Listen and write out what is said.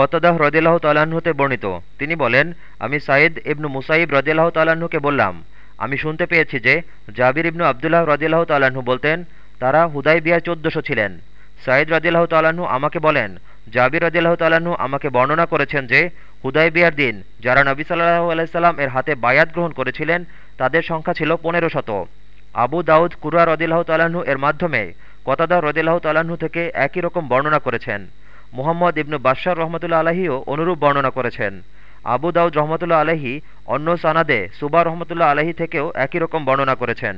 কতদাহ রদিল্লাহ তাল্লাহ্নতে বর্ণিত। তিনি বলেন, আমি সাইদ ইবনু মুসাইব রদিল্লাহ তাল্লাহ্নকে বললাম, আমি শুনতে পেয়েছি যে জাবির ইবনু আবদুল্লাহ রদিল্লাহ তাল্লাহ্ন বলতেন, তারা হুদাই বিয়ার চোদ্দশো ছিলেন। সাইদ রদিল্লাহ তাল্লাহ্ন আমাকে বলেন, জাবির রদিল্লাহ তাল্লাহ্ন আমাকে বর্ণনা করেছেন যে হুদাই বিয়ার দিন যারা নবী সাল্লাহু আলাইসাল্লাম এর হাতে বায়াত গ্রহণ করেছিলেন, তাদের সংখ্যা ছিল পনেরো শত। আবু দাউদ কুরা রদিল্লাহ তাল্লাহ্ন এর মাধ্যমে কতাদা রদিল্লাহ তাল্লাহ্ন থেকে একই রকম বর্ণনা করেছেন। মুহাম্মদ ইবনু বাদশাহ রহমতুল্লা আলহীও অনুরূপ বর্ণনা করেছেন। আবু দাউদ রহমতুল্লা আলহী অন্য সানাদে সুবা রহমতুল্লাহ আলহী থেকেও একই রকম বর্ণনা করেছেন।